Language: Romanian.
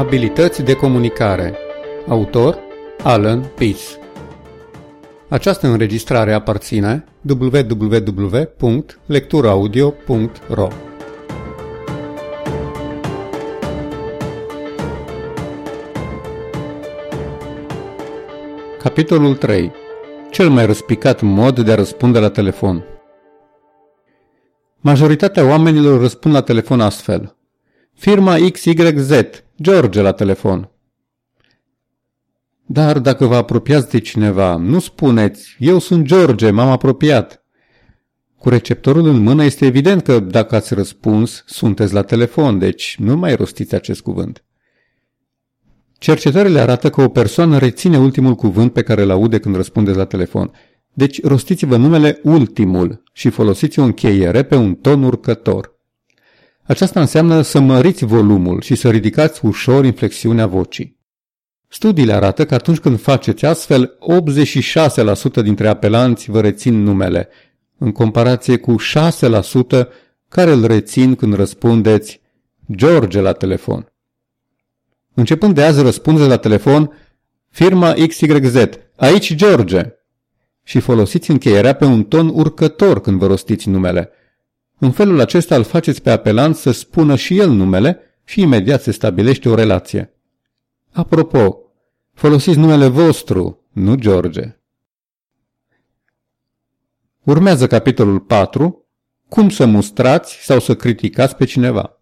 Abilități de comunicare. Autor Alan Peace Această înregistrare aparține www.lecturaudio.ro Capitolul 3 Cel mai răspicat mod de a răspunde la telefon. Majoritatea oamenilor răspund la telefon astfel. Firma XYZ, George la telefon. Dar dacă vă apropiați de cineva, nu spuneți, eu sunt George, m-am apropiat. Cu receptorul în mână este evident că dacă ați răspuns, sunteți la telefon, deci nu mai rostiți acest cuvânt. Cercetările arată că o persoană reține ultimul cuvânt pe care îl aude când răspundeți la telefon. Deci rostiți-vă numele ultimul și folosiți o încheiere pe un ton urcător. Aceasta înseamnă să măriți volumul și să ridicați ușor inflexiunea vocii. Studiile arată că atunci când faceți astfel, 86% dintre apelanți vă rețin numele, în comparație cu 6% care îl rețin când răspundeți George la telefon. Începând de azi răspundeți la telefon firma XYZ, aici George, și folosiți încheierea pe un ton urcător când vă rostiți numele – în felul acesta îl faceți pe apelant să spună și el numele și imediat se stabilește o relație. Apropo, folosiți numele vostru, nu George. Urmează capitolul 4, cum să mustrați sau să criticați pe cineva.